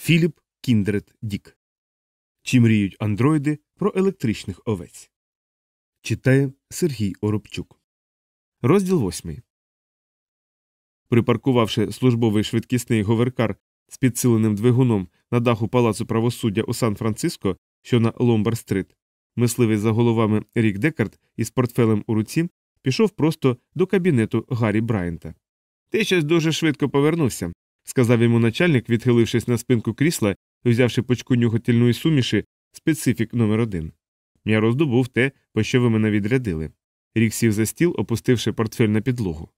Філіп Кіндрет Дік. Чи мріють андроїди про електричних овець? Читає Сергій Оробчук. Розділ восьмий. Припаркувавши службовий швидкісний говеркар з підсиленим двигуном на даху палацу правосуддя у Сан-Франциско, що на Ломбар-стрит, мисливець за головами Рік Декарт із портфелем у руці пішов просто до кабінету Гаррі Брайанта. Ти щось дуже швидко повернувся, сказав йому начальник, відхилившись на спинку крісла і взявши почку нюхательної суміші специфік номер один. Я роздобув те, по що ви мене відрядили. Рік сів за стіл, опустивши портфель на підлогу.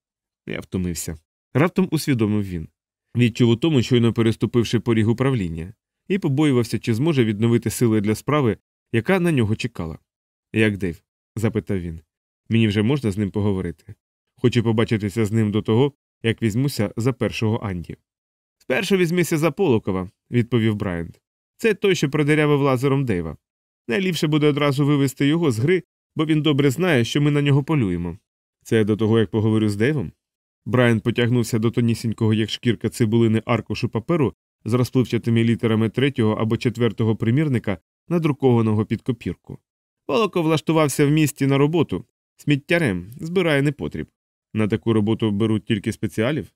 Я втомився. Раптом усвідомив він. Відчув у тому, щойно переступивши поріг управління, і побоювався, чи зможе відновити сили для справи, яка на нього чекала. Як Дейв? запитав він. Мені вже можна з ним поговорити. Хочу побачитися з ним до того, як візьмуся за першого Анді. Спершу візьмися за Полокова, відповів Брайант. Це той, що продерявив лазером Дейва. Найліпше буде одразу вивести його з гри, бо він добре знає, що ми на нього полюємо. Це до того, як поговорю з Дейвом? Брайан потягнувся до тонісінького, як шкірка цибулини аркушу паперу з розпливчатими літерами третього або четвертого примірника, надрукованого під копірку. Полоков влаштувався в місті на роботу, сміттярем, збирає непотріб. На таку роботу беруть тільки спеціалів.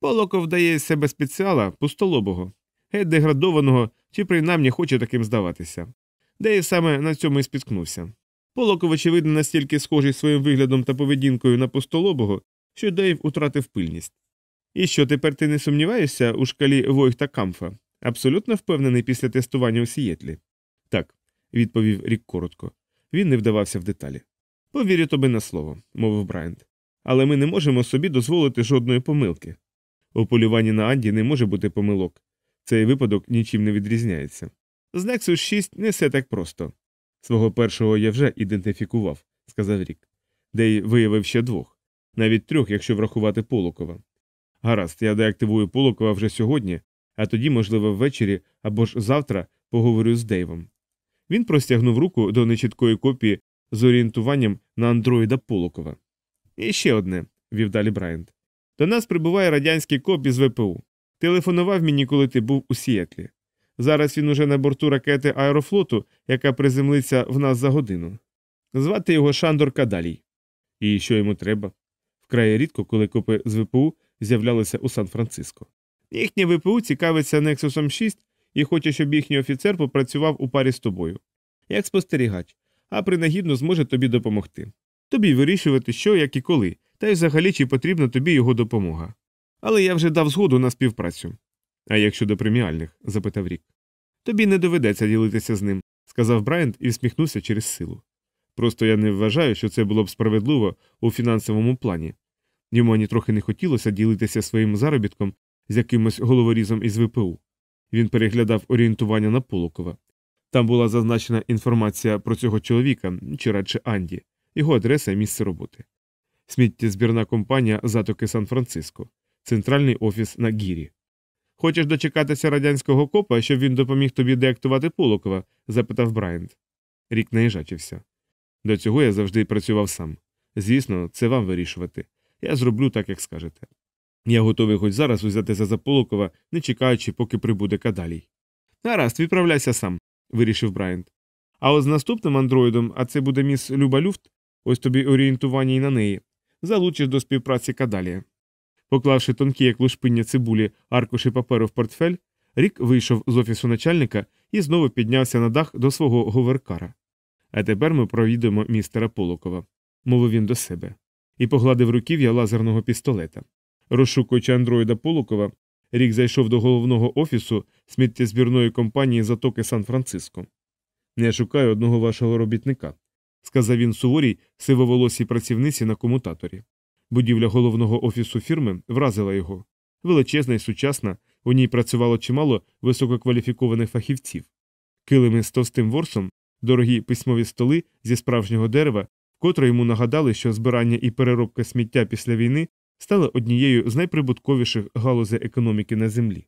Полоков дає з себе спеціала пустолобого, геть деградованого чи принаймні хоче таким здаватися. Де саме на цьому і спіткнувся. Полоков, очевидно, настільки схожий своїм виглядом та поведінкою на пустолобого, що Дейв утратив пильність. І що тепер ти не сумніваєшся у шкалі Войхта Камфа? Абсолютно впевнений після тестування у Сієтлі? Так, відповів Рік коротко. Він не вдавався в деталі. Повірю тобі на слово, мовив Брайант. Але ми не можемо собі дозволити жодної помилки. У полюванні на Анді не може бути помилок. Цей випадок нічим не відрізняється. З Nexus 6 не все так просто. Свого першого я вже ідентифікував, сказав Рік. Дей виявив ще двох, навіть трьох, якщо врахувати Полокова. Гаразд, я деактивую Полокова вже сьогодні, а тоді, можливо, ввечері або ж завтра поговорю з Дейвом. Він простягнув руку до нечіткої копії з орієнтуванням на андроїда Полокова. І ще одне, вів далі Брайант. До нас прибуває радянський коп із ВПУ. Телефонував мені, коли ти був у Сіетлі. Зараз він уже на борту ракети аерофлоту, яка приземлиться в нас за годину. Звати його Шандор Кадалій. І що йому треба? Вкрай рідко, коли копи з ВПУ з'являлися у Сан-Франциско. Їхнє ВПУ цікавиться Нексусом 6 і хоче, щоб їхній офіцер попрацював у парі з тобою. Як спостерігач, а принагідно зможе тобі допомогти. Тобі вирішувати, що, як і коли, та й взагалі чи потрібна тобі його допомога. Але я вже дав згоду на співпрацю. А як щодо преміальних? запитав Рік. Тобі не доведеться ділитися з ним, сказав Брайант і всміхнувся через силу. Просто я не вважаю, що це було б справедливо у фінансовому плані. Йому ані трохи не хотілося ділитися своїм заробітком з якимось головорізом із ВПУ. Він переглядав орієнтування на Полокова. Там була зазначена інформація про цього чоловіка, чи радше Анді, його адреса і місце роботи. Сміттєзбірна компанія Затоки Сан-Франциско, центральний офіс на Гірі. Хочеш дочекатися радянського копа, щоб він допоміг тобі деактувати Полокова? запитав Брайант. Рік наїжачився. До цього я завжди працював сам. Звісно, це вам вирішувати. Я зроблю так, як скажете. Я готовий хоч зараз узятися за Полокова, не чекаючи, поки прибуде кадалій. Гаразд, відправляйся сам, вирішив Брайант. А от з наступним андроїдом, а це буде міс Люба Люфт, ось тобі орієнтування і на неї, залучиш до співпраці кадалія. Поклавши тонкі, як лушпиння цибулі, аркуші паперу в портфель, Рік вийшов з офісу начальника і знову піднявся на дах до свого говеркара. А тепер ми провідуємо містера Полокова, мовив він до себе, і погладив руків'я лазерного пістолета. Розшукуючи андроїда Полокова, Рік зайшов до головного офісу сміттєзбірної компанії Затоки Сан-Франциско. Не шукаю одного вашого робітника, сказав він суворій сивоволосій працівниці на комутаторі. Будівля головного офісу фірми вразила його. Величезна і сучасна, у ній працювало чимало висококваліфікованих фахівців. Килими з товстим ворсом, дорогі письмові столи зі справжнього дерева, вкотре йому нагадали, що збирання і переробка сміття після війни стали однією з найприбутковіших галузей економіки на землі.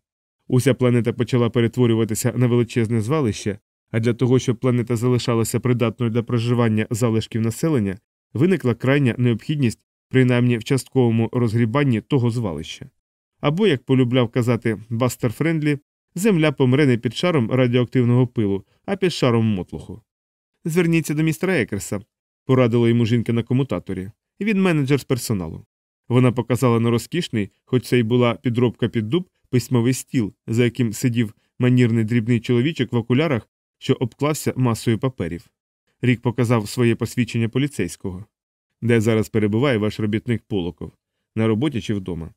Уся планета почала перетворюватися на величезне звалище, а для того, щоб планета залишалася придатною для проживання залишків населення, виникла крайня необхідність принаймні в частковому розгрібанні того звалища. Або, як полюбляв казати Бастер Френдлі, Земля помре не під шаром радіоактивного пилу, а під шаром мотлуху. Зверніться до містера Екерса, порадила йому жінка на комутаторі. Він менеджер з персоналу. Вона показала на розкішний, хоч це й була підробка під дуб, письмовий стіл, за яким сидів манірний дрібний чоловічок в окулярах, що обклався масою паперів. Рік показав своє посвідчення поліцейського. Де зараз перебуває ваш робітник Полоков? На роботі чи вдома?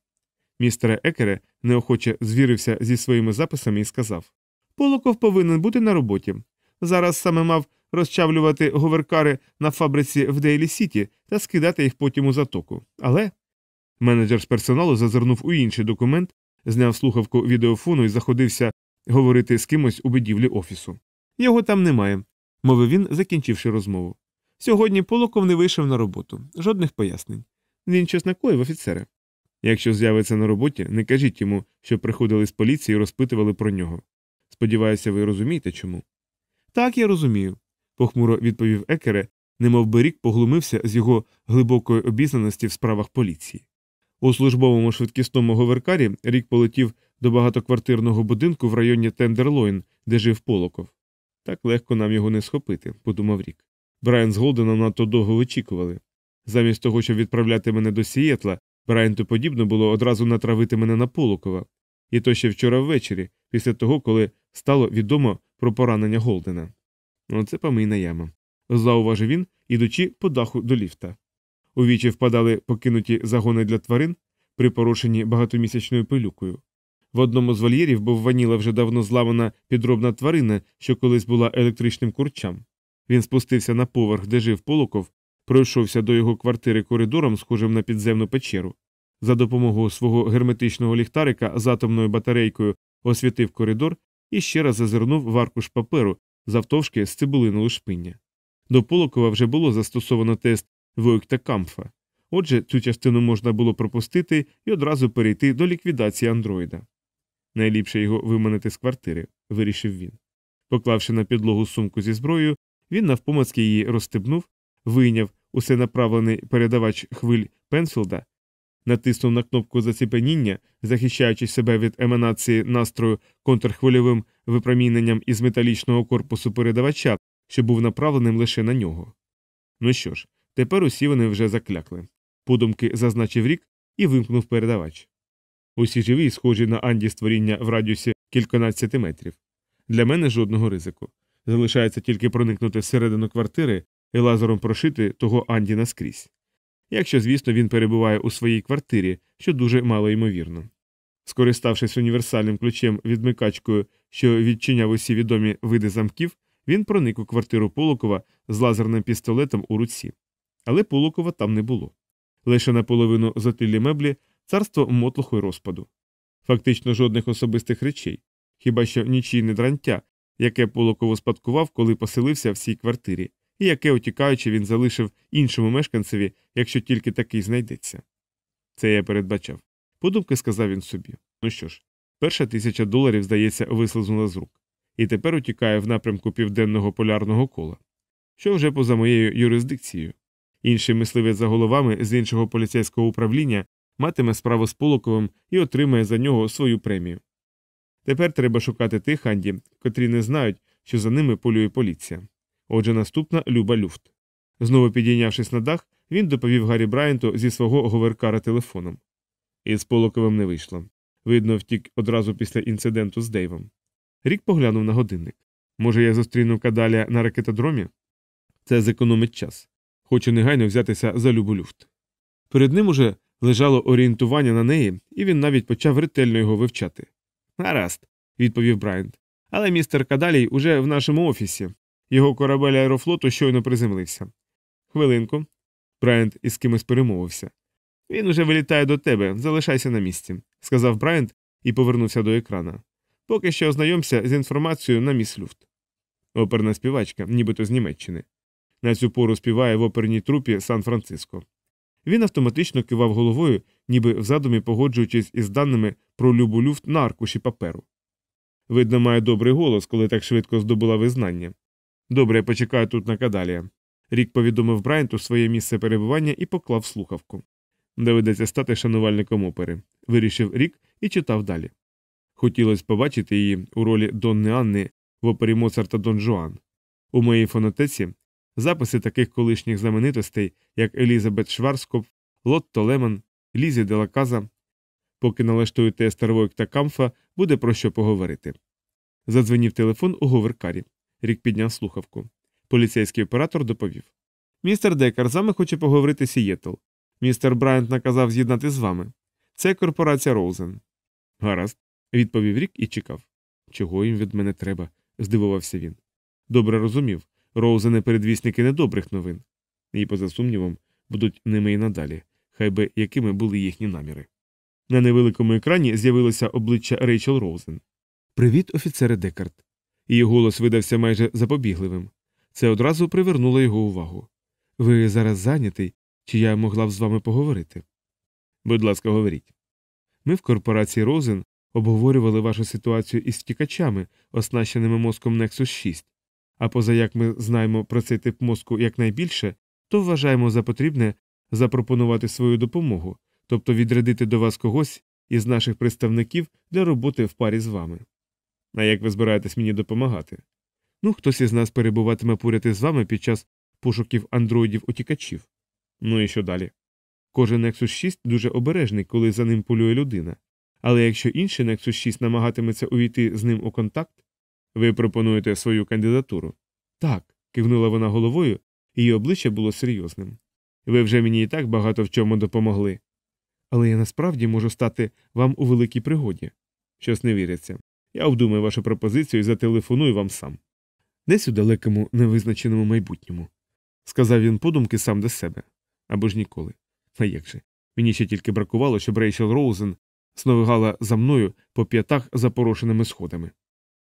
Містер Екере неохоче звірився зі своїми записами і сказав Полоков повинен бути на роботі. Зараз саме мав розчавлювати говеркари на фабриці в Дейлі Сіті та скидати їх потім у затоку. Але. Менеджер з персоналу зазирнув у інший документ, зняв слухавку відеофону і заходився говорити з кимось у будівлі офісу. Його там немає, мовив він, закінчивши розмову. Сьогодні Полоков не вийшов на роботу, жодних пояснень. Він щось накоїв офіцери. Якщо з'явиться на роботі, не кажіть йому, що приходили з поліції і розпитували про нього. Сподіваюся, ви розумієте чому. Так, я розумію, похмуро відповів Екере, немов би рік поглумився з його глибокої обізнаності в справах поліції. У службовому швидкісному говеркарі рік полетів до багатоквартирного будинку в районі Тендерлойн, де жив Полоков. Так легко нам його не схопити, подумав рік. Брайан з Голденом надто довго вичікували. Замість того, щоб відправляти мене до Сієтла, Брайанту подібно було одразу натравити мене на Полокова. І то ще вчора ввечері, після того, коли стало відомо про поранення Голдена. Оце помийна яма. Зауважив він, ідучи по даху до ліфта. У вічі впадали покинуті загони для тварин, припорошені багатомісячною пилюкою. В одному з вольєрів бованіла вже давно зламана підробна тварина, що колись була електричним курчам. Він спустився на поверх, де жив Полоков, пройшовся до його квартири коридором, схожим на підземну печеру. За допомогою свого герметичного ліхтарика з атомною батарейкою освітив коридор і ще раз зазирнув в аркуш паперу завтовшки з цибулиного лушпиння. До Полокова вже було застосовано тест Войта-Кампфа. Отже, цю частину можна було пропустити і одразу перейти до ліквідації андроїда. Найліпше його виманити з квартири, вирішив він. Поклавши на підлогу сумку зі зброєю, він навпомацьки її розстебнув, вийняв усенаправлений передавач хвиль Пенфілда, натиснув на кнопку заціпеніння, захищаючи себе від еманації настрою контрхвильовим випроміненням із металічного корпусу передавача, що був направленим лише на нього. Ну що ж, тепер усі вони вже заклякли. Подумки зазначив рік і вимкнув передавач. Усі живі і схожі на Анді створіння в радіусі кільканадцяти метрів. Для мене жодного ризику. Залишається тільки проникнути всередину квартири і лазером прошити того Анді наскрізь. Якщо, звісно, він перебуває у своїй квартирі, що дуже мало ймовірно. Скориставшись універсальним ключем відмикачкою, що відчиняв усі відомі види замків, він проник у квартиру Полокова з лазерним пістолетом у руці. Але Полокова там не було. Лише наполовину затилі меблі царство мотлуху й розпаду. Фактично жодних особистих речей, хіба що нічийне дрантя, яке Полоков успадкував, коли поселився в цій квартирі, і яке, утікаючи, він залишив іншому мешканцеві, якщо тільки такий знайдеться. Це я передбачав. Подумки сказав він собі. Ну що ж, перша тисяча доларів, здається, вислизнула з рук, і тепер утікає в напрямку південного полярного кола, що вже поза моєю юрисдикцією. Інший мисливець за головами з іншого поліцейського управління матиме справу з Полоковим і отримає за нього свою премію. Тепер треба шукати тих Анді, котрі не знають, що за ними полює поліція. Отже, наступна Люба Люфт. Знову підійнявшись на дах, він доповів Гаррі Брайанту зі свого говеркара телефоном. І з Полоковим не вийшло. Видно, втік одразу після інциденту з Дейвом. Рік поглянув на годинник. Може, я зустріну кадалія на ракетодромі? Це зекономить час. Хочу негайно взятися за Любу Люфт. Перед ним уже лежало орієнтування на неї, і він навіть почав ретельно його вивчати. Гаразд, відповів Брайант. Але містер Кадалій уже в нашому офісі. Його корабель аерофлоту щойно приземлився. Хвилинку. Брайант із кимось перемовився. Він уже вилітає до тебе, залишайся на місці, сказав Брайант і повернувся до екрана. Поки що ознайомся з інформацією на міс Люфт. Оперна співачка, нібито з Німеччини. На цю пору співає в оперній трупі Сан-Франциско. Він автоматично кивав головою, ніби в задумі погоджуючись із даними про любу люфт на аркуші паперу. Видно, має добрий голос, коли так швидко здобула визнання. Добре, я почекаю тут на Кадалія. Рік повідомив Брайанту своє місце перебування і поклав слухавку. Доведеться стати шанувальником опери, вирішив Рік і читав далі. Хотілося побачити її у ролі Донни Анни в опері Моцарта Дон Жуан. У моїй фонотеці записи таких колишніх знаменитостей, як Елізабет Шварцкопф, Лотте Леман, Лізи Делла Каза. Поки налаштуєте тест Войта-Кампфа, буде про що поговорити. Задзвонів телефон у говеркарі. Рік підняв слухавку. Поліцейський оператор доповів. Містер Декар, з вами хоче поговорити Сієтл. Містер Брайант наказав з'єднати з вами. Це корпорація Роузен. Гаразд, відповів Рік і чекав. Чого їм від мене треба? здивувався він. Добре розумів. Роузени передвісники недобрих новин. І, поза сумнівом, будуть ними і надалі, хай би якими були їхні наміри. На невеликому екрані з'явилося обличчя Рейчел Роузен. Привіт, офіцере Декард. Її голос видався майже запобігливим. Це одразу привернуло його увагу. Ви зараз зайнятий, чи я могла б з вами поговорити? Будь ласка, говоріть. Ми в корпорації Розен обговорювали вашу ситуацію із втікачами, оснащеними мозком Nexus 6. А позаяк ми знаємо про цей тип мозку якнайбільше, то вважаємо за потрібне запропонувати свою допомогу, тобто відрядити до вас когось із наших представників для роботи в парі з вами. А як ви збираєтесь мені допомагати? Ну, хтось із нас перебуватиме поряд із вами під час пошуків андроїдів утікачів. Ну і що далі? Кожен Nexus 6 дуже обережний, коли за ним полює людина. Але якщо інший Nexus 6 намагатиметься увійти з ним у контакт, ви пропонуєте свою кандидатуру. Так, кивнула вона головою, її обличчя було серйозним. Ви вже мені і так багато в чому допомогли. Але я насправді можу стати вам у великій пригоді. Щось не віриться. Я обдумаю вашу пропозицію і зателефоную вам сам. Десь у далекому невизначеному майбутньому, сказав він подумки сам до себе або ж ніколи. А як же? Мені ще тільки бракувало, щоб Рейчел Роузен сновигала за мною по п'ятах запорошеними сходами.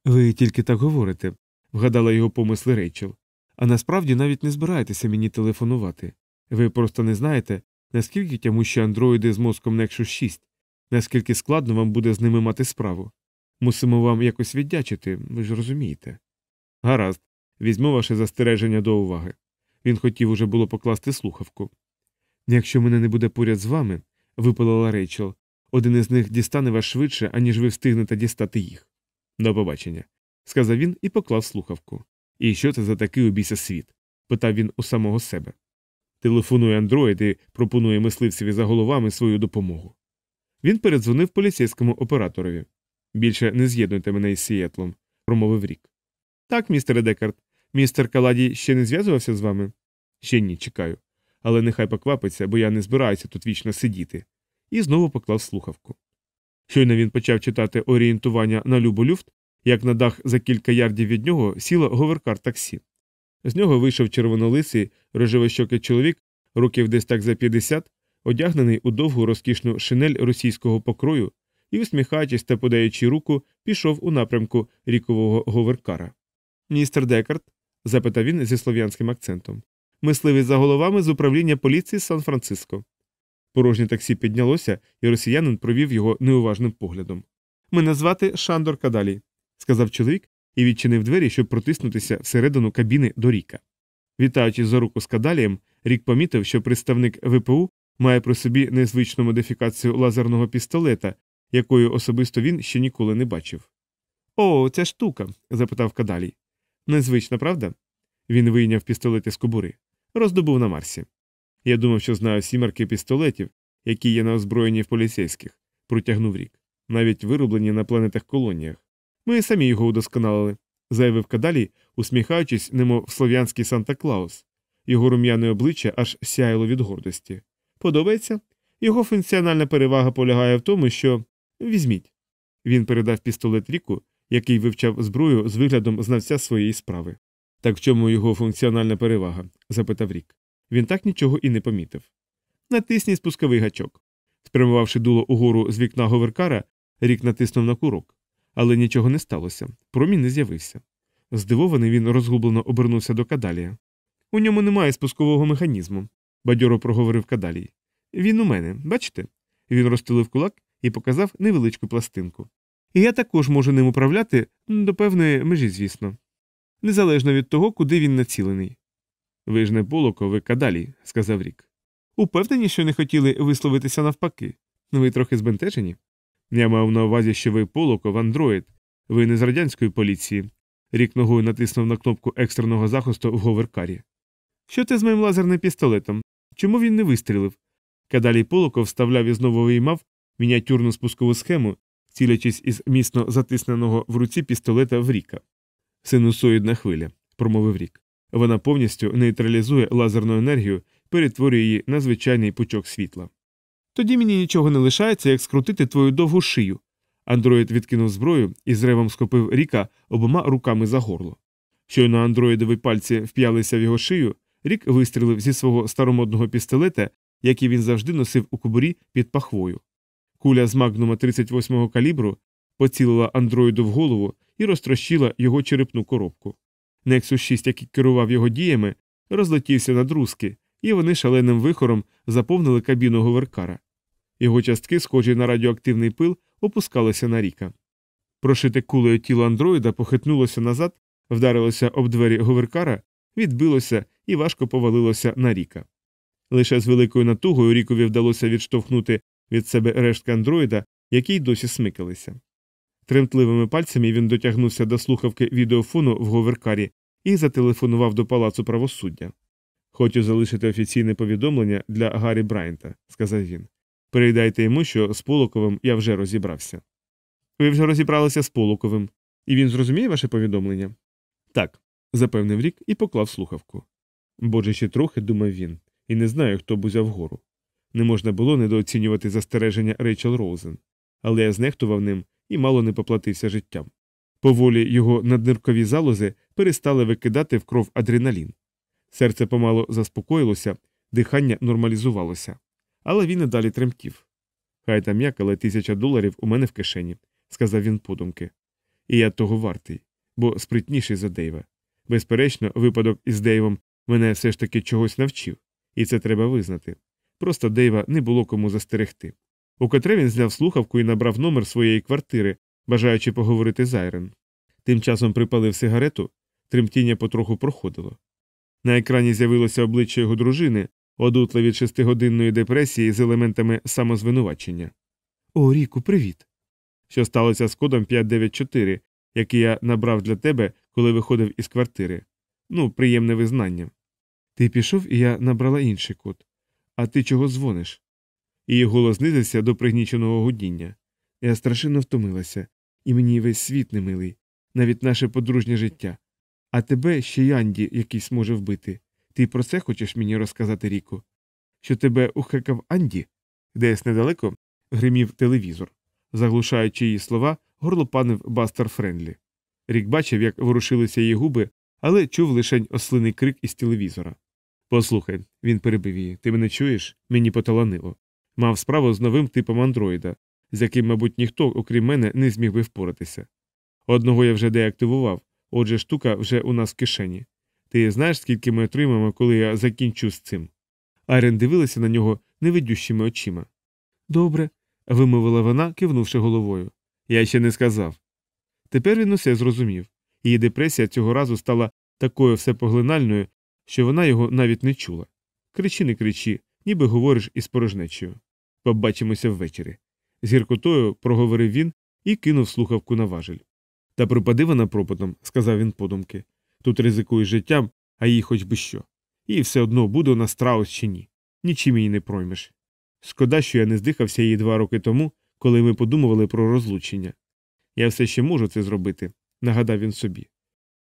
Ви тільки так говорите, вгадала його помисли Рейчел. А насправді навіть не збираєтеся мені телефонувати. Ви просто не знаєте, наскільки тямущі андроїди з мозком Nexus 6, наскільки складно вам буде з ними мати справу. Мусимо вам якось віддячити, ви ж розумієте. Гаразд, візьму ваше застереження до уваги. Він хотів уже було покласти слухавку. Якщо мене не буде поряд з вами, випалила Рейчел, один із них дістане вас швидше, аніж ви встигнете дістати їх. До побачення, сказав він і поклав слухавку. І що це за такий обійся світ? питав він у самого себе. Телефонує Андроїд і пропонує мисливцеві за головами свою допомогу. Він передзвонив поліцейському операторові. Більше не з'єднуйте мене із Сієтлом, промовив рік. Так, містере Декарт, містер Каладій ще не зв'язувався з вами? Ще ні, чекаю. Але нехай поквапиться, бо я не збираюся тут вічно сидіти. І знову поклав слухавку. Щойно він почав читати орієнтування на Любу люфт, як на дах за кілька ярдів від нього сіло говеркар таксі. З нього вийшов червонолисий, рожевощокий чоловік, років десь так за 50, одягнений у довгу розкішну шинель російського покрою і, усміхаючись та подаючи руку, пішов у напрямку рікового говеркара. Містер Декарт? запитав він зі слов'янським акцентом. Мисливий за головами з управління поліції Сан-Франциско. Порожнє таксі піднялося, і росіянин провів його неуважним поглядом. Мене звати Шандор Кадалі, сказав чоловік і відчинив двері, щоб протиснутися всередину кабіни до Ріка. Вітаючись за руку з Кадалієм, Рік помітив, що представник ВПУ має при собі незвичну модифікацію лазерного пістолета, якою особисто він ще ніколи не бачив. О, ця штука? запитав Кадалій. Незвична, правда? Він вийняв пістолет із кобури. Роздобув на Марсі. Я думав, що знаю всі марки пістолетів, які є на озброєнні в поліцейських, протягнув рік, навіть вироблені на планетах колоніях. Ми самі його удосконалили, заявив Кадалій, усміхаючись, немов слов'янський Санта Клаус. Його рум'яне обличчя аж сяяло від гордості. Подобається? Його функціональна перевага полягає в тому, що. Візьміть. Він передав пістолет Ріку, який вивчав зброю з виглядом знавця своєї справи. Так в чому його функціональна перевага? запитав Рік. Він так нічого і не помітив. Натисніть спусковий гачок. Спрямувавши дуло угору з вікна говеркара, рік натиснув на курок. Але нічого не сталося. Промінь не з'явився. Здивований, він розгублено обернувся до Кадалія. У ньому немає спускового механізму, бадьоро проговорив Кадалій. Він у мене, бачите? Він розстелив кулак і показав невеличку пластинку. І я також можу ним управляти до певної межі, звісно. Незалежно від того, куди він націлений. Ви ж не полоко, ви Кадалій, сказав Рік. Упевнені, що не хотіли висловитися навпаки. Ви трохи збентежені? Я мав на увазі, що ви полоков, андроїд. Ви не з радянської поліції. Рік ногою натиснув на кнопку екстреного захисту в говеркарі. Що ти з моїм лазерним пістолетом? Чому він не вистрілив? Кадалій Полоков вставляв і знову виймав мініатюрну спускову схему, цілячись із міцно затисненого в руці пістолета в ріка. Синусоїдна хвиля, промовив рік. Вона повністю нейтралізує лазерну енергію, перетворює її на звичайний пучок світла. Тоді мені нічого не лишається, як скрутити твою довгу шию. Андроїд відкинув зброю і з ревом схопив Ріка обома руками за горло. Щойно андроїдові пальці вп'ялися в його шию, рік вистрілив зі свого старомодного пістолета, який він завжди носив у кобурі під пахвою. Куля з магнума 38-го калібру поцілила андроїду в голову і розтрощила його черепну коробку. Нексус 6, який керував його діями, розлетівся на друзки, і вони шаленим вихором заповнили кабіну говеркара. Його частки, схожі на радіоактивний пил, опускалися на ріка. Прошите кулею тіло андроїда похитнулося назад, вдарилося об двері говеркара, відбилося і важко повалилося на ріка. Лише з великою натугою рікові вдалося відштовхнути від себе рештки андроїда, які досі смикалися. Тремтливими пальцями він дотягнувся до слухавки відеофону в говеркарі і зателефонував до палацу правосуддя. Хочу залишити офіційне повідомлення для Гаррі Брайанта, сказав він. Передайте йому, що з Полоковим я вже розібрався. Ви вже розібралися з Полоковим, і він зрозуміє ваше повідомлення? Так, запевнив рік і поклав слухавку. Боже, ще трохи, думав він, і не знаю, хто б узяв гору. Не можна було недооцінювати застереження Рейчел Роузен, але я знехтував ним і мало не поплатився життям. Поволі його надниркові залози перестали викидати в кров адреналін. Серце помало заспокоїлося, дихання нормалізувалося. Але він і далі тремтів. Хай там як, але тисяча доларів у мене в кишені, сказав він подумки. І я того вартий, бо спритніший за Дейва. Безперечно, випадок із Дейвом мене все ж таки чогось навчив, і це треба визнати. Просто Дейва не було кому застерегти. Укотре він зняв слухавку і набрав номер своєї квартири, бажаючи поговорити з Айрен. Тим часом припалив сигарету, тремтіння потроху проходило. На екрані з'явилося обличчя його дружини, одутле від шестигодинної депресії з елементами самозвинувачення. О, Ріку, привіт. Що сталося з кодом 594, який я набрав для тебе, коли виходив із квартири. Ну, приємне визнання. Ти пішов, і я набрала інший код. А ти чого дзвониш? Її голос знизився до пригніченого гудіння. Я страшенно втомилася, і мені весь світ не милий, навіть наше подружнє життя. А тебе ще й Анді якийсь може вбити. Ти про це хочеш мені розказати, Ріку? Що тебе ухекав Анді? Десь недалеко гримів телевізор. Заглушаючи її слова, горлопанив Бастер Френдлі. Рік бачив, як ворушилися її губи, але чув лишень ослиний крик із телевізора. Послухай, він перебив її. Ти мене чуєш? Мені поталанило. Мав справу з новим типом андроїда, з яким, мабуть, ніхто, окрім мене, не зміг би впоратися. Одного я вже деактивував, отже, штука вже у нас в кишені. Ти знаєш, скільки ми отримаємо, коли я закінчу з цим? Айрен дивилася на нього невидющими очима. Добре, вимовила вона, кивнувши головою. Я ще не сказав. Тепер він усе зрозумів. Її депресія цього разу стала такою всепоглинальною, що вона його навіть не чула. Кричи, не кричи, ніби говориш із порожнечою. Побачимося ввечері. З гіркотою проговорив він і кинув слухавку на важель. Та пропади вона пропадом, сказав він подумки. Тут ризикуєш життям, а їй хоч би що. І все одно буде у нас страус чи ні. Нічим її не проймеш. Шкода, що я не здихався її два роки тому, коли ми подумували про розлучення. Я все ще можу це зробити, нагадав він собі.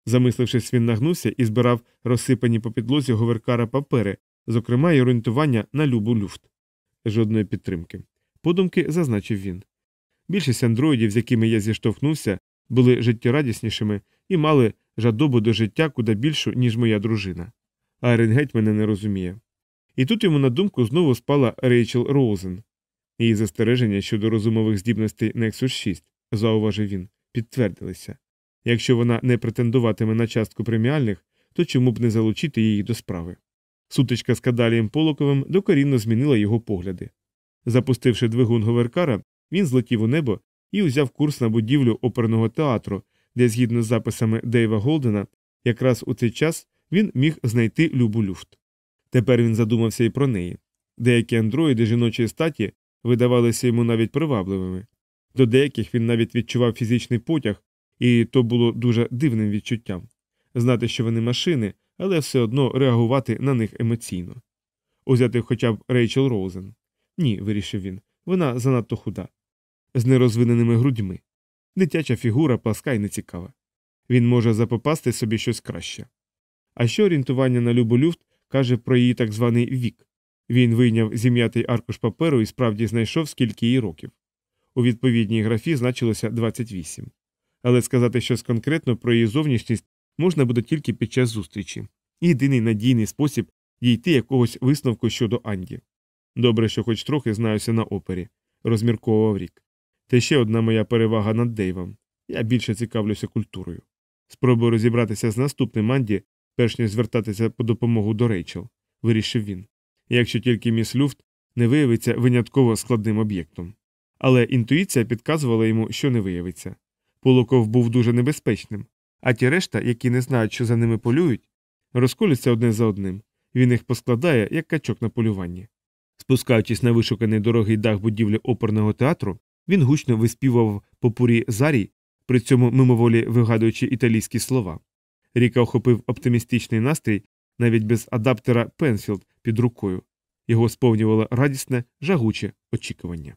Замислившись, він нагнувся і збирав розсипані по підлозі говеркара папери, зокрема й орієнтування на Любу Люфт. Жодної підтримки. Подумки зазначив він. Більшість андроїдів, з якими я зіштовхнувся, були життєрадіснішими і мали жадобу до життя куди більшу, ніж моя дружина. Айрен геть мене не розуміє. І тут йому на думку знову спала Рейчел Роузен. Її застереження щодо розумових здібностей Nexus 6, зауважив він, підтвердилися. Якщо вона не претендуватиме на частку преміальних, то чому б не залучити її до справи? Сутичка з Кадалієм Полоковим докорінно змінила його погляди. Запустивши двигун говеркара, він злетів у небо і узяв курс на будівлю оперного театру, де, згідно з записами Дейва Голдена, якраз у цей час він міг знайти любу люфт. Тепер він задумався і про неї. Деякі андроїди жіночої статі видавалися йому навіть привабливими. До деяких він навіть відчував фізичний потяг, і то було дуже дивним відчуттям знати, що вони машини, але все одно реагувати на них емоційно. Узяти хоча б Рейчел Роузен. Ні, вирішив він, вона занадто худа, з нерозвиненими грудьми. Дитяча фігура пласка і нецікава. Він може запопасти собі щось краще. А що орієнтування на Любу Люфт каже про її так званий вік? Він вийняв зім'ятий аркуш паперу і справді знайшов, скільки їй років. У відповідній графі значилося 28. Але сказати щось конкретно про її зовнішність можна буде тільки під час зустрічі. Єдиний надійний спосіб дійти якогось висновку щодо Анді. Добре, що хоч трохи знаюся на опері, розмірковував рік. Та ще одна моя перевага над Дейвом. Я більше цікавлюся культурою. Спробую розібратися з наступним Анді, перш ніж звертатися по допомогу до Рейчел, вирішив він. Якщо тільки міс Люфт не виявиться винятково складним об'єктом. Але інтуїція підказувала йому, що не виявиться. Полоков був дуже небезпечним, а ті решта, які не знають, що за ними полюють, розколються одне за одним. Він їх поскладає, як качок на полюванні. Спускаючись на вишуканий дорогий дах будівлі оперного театру, він гучно виспівав попурі з арій, при цьому мимоволі вигадуючи італійські слова. Ріка охопив оптимістичний настрій навіть без адаптера Пенфілд під рукою. Його сповнювало радісне, жагуче очікування.